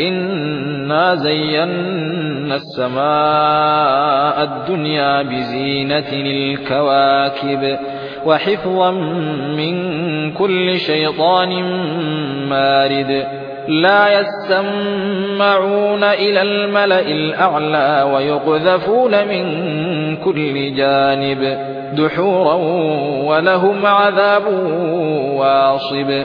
إنا زينا السماء الدنيا بزينة الكواكب وحفظا من كل شيطان مارد لا يسمعون إلى الملأ الأعلى ويقذفون من كل جانب دحورا ولهم عذاب واصب